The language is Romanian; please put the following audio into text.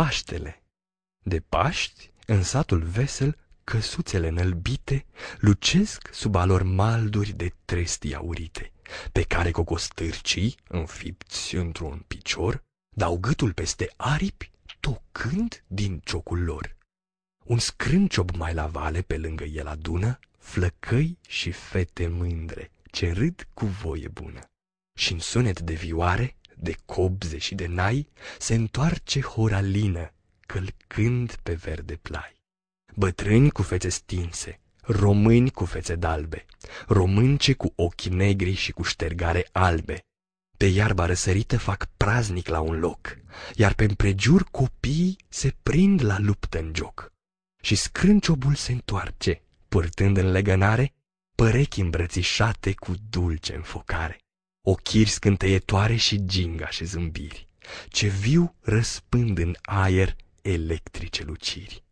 Paștele De Paști, în satul vesel, căsuțele înălbite Lucesc sub alor malduri de trestii aurite, Pe care cocostârcii, înfipți într-un picior, Dau gâtul peste aripi, tocând din ciocul lor. Un scrânciob mai la vale pe lângă el adună Flăcăi și fete mândre, ce râd cu voie bună. și în sunet de vioare, de cobze și de nai, Se întoarce horalină, călcând pe verde plai. Bătrâni cu fețe stinse, români cu fețe dalbe, Românce cu ochi negri și cu ștergare albe, Pe iarba răsărită fac praznic la un loc, Iar pe împrejur copiii se prind la luptă în joc. Și scrânciobul se întoarce, purtând în legănare Părechi îmbrățișate cu dulce înfocare, Ochiri scânteietoare și gingașe zâmbiri, Ce viu răspând în aer electrice luciri.